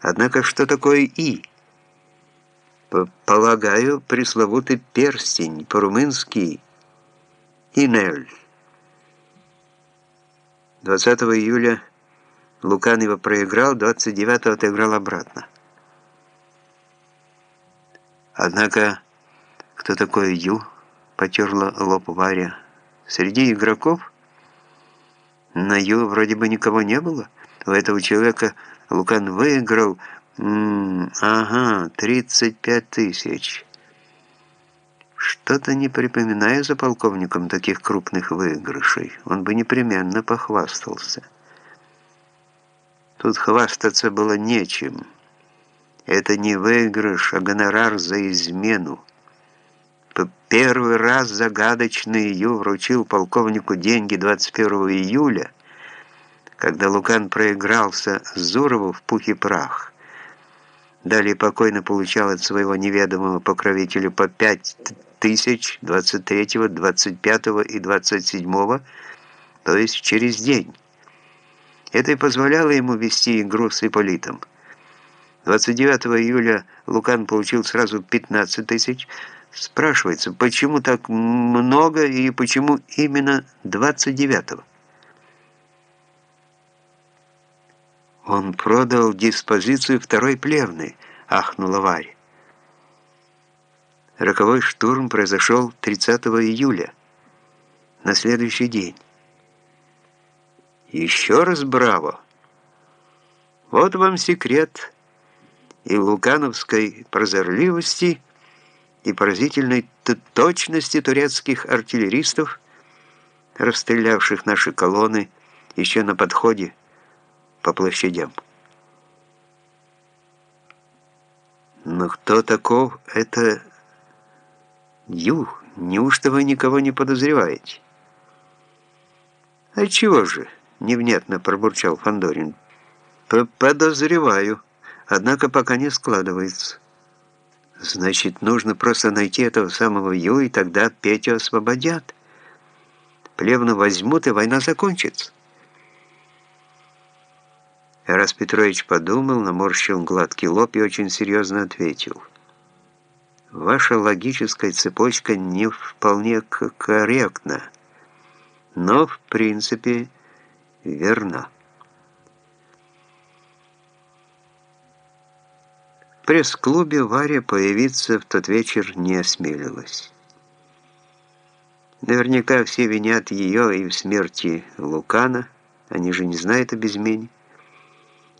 Однако что такое «и»? Полагаю, пресловутый перстень, по-румынски «инель». 20 июля Лукан его проиграл, 29-го отыграл обратно. Однако, кто такой Ю? Потерла лоб Варя. Среди игроков на Ю вроде бы никого не было. У этого человека Лукан выиграл, ага, 35 тысяч. Что-то не припоминаю за полковником таких крупных выигрышей. Он бы непременно похвастался. Тут хвастаться было нечем. Это не выигрыш, а гонорар за измену. Первый раз загадочный Ю вручил полковнику деньги 21 июля, когда Лукан проигрался Зурову в пух и прах. Далее покойно получал от своего неведомого покровителя по 5 тысяч 23, 25 и 27, то есть через день. Это и позволяло ему вести игру с Ипполитом. 29 июля Лукан получил сразу 15 тысяч. Спрашивается, почему так много и почему именно 29-го? Он продал диспозицию второй плевны, ахнула Варя. Роковой штурм произошел 30 июля, на следующий день. Еще раз браво! Вот вам секрет и лукановской прозорливости, и поразительной точности турецких артиллеристов, расстрелявших наши колонны еще на подходе по площадям. Но кто таков это Ю? Неужто вы никого не подозреваете? А чего же? Невнятно пробурчал Фандорин. Подозреваю. Однако пока не складывается. Значит, нужно просто найти этого самого Ю, и тогда Петю освободят. Плевну возьмут, и война закончится. Раз Петрович подумал, наморщил гладкий лоб и очень серьезно ответил. Ваша логическая цепочка не вполне корректна, но в принципе верна. пресс-клубе Варя появиться в тот вечер не осмелилась. Наверняка все винят ее и в смерти Лукана, они же не знают об измене,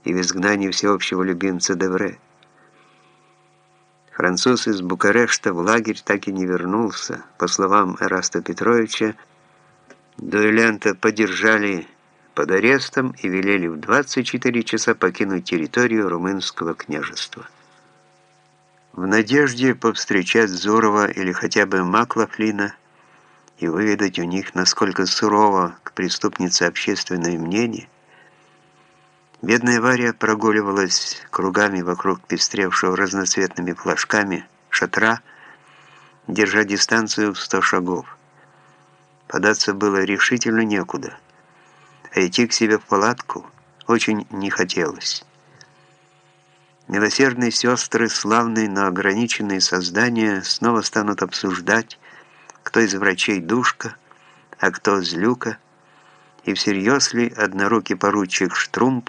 и в изгнании всеобщего любимца Девре. Француз из Букарешта в лагерь так и не вернулся. По словам Эраста Петровича, дуэлянта подержали под арестом и велели в 24 часа покинуть территорию румынского княжества. В надежде повстречать Зурова или хотя бы Маклафлина и выведать у них, насколько сурово к преступнице общественное мнение, бедная Варя прогуливалась кругами вокруг пестревшего разноцветными флажками шатра, держа дистанцию в сто шагов. Податься было решительно некуда, а идти к себе в палатку очень не хотелось. Милосердные сестры, славные, но ограниченные создания, снова станут обсуждать, кто из врачей душка, а кто злюка, и всерьез ли однорукий поручик Штрумп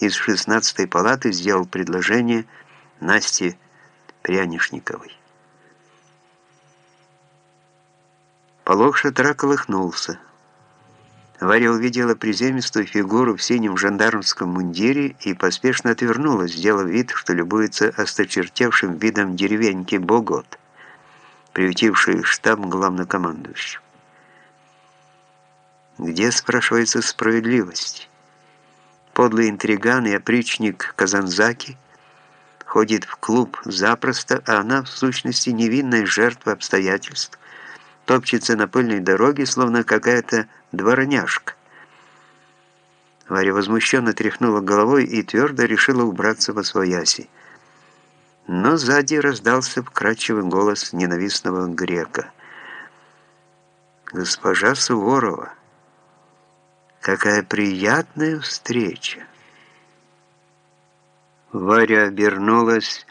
из 16-й палаты сделал предложение Насте Прянишниковой. Полог шатра колыхнулся. Варя увидела приземистую фигуру в синем жандармском мундире и поспешно отвернулась, сделав вид, что любуется осточертевшим видом деревеньки Богот, приютившей штаб главнокомандующего. Где, спрашивается, справедливость? Подлый интриган и опричник Казанзаки ходит в клуб запросто, а она, в сущности, невинная жертва обстоятельств, топчется на пыльной дороге, словно какая-то дворняжка. Варя возмущенно тряхнула головой и твердо решила убраться во свояси. Но сзади раздался вкрадчивый голос ненавистного грека. «Госпожа Суворова, какая приятная встреча!» Варя обернулась,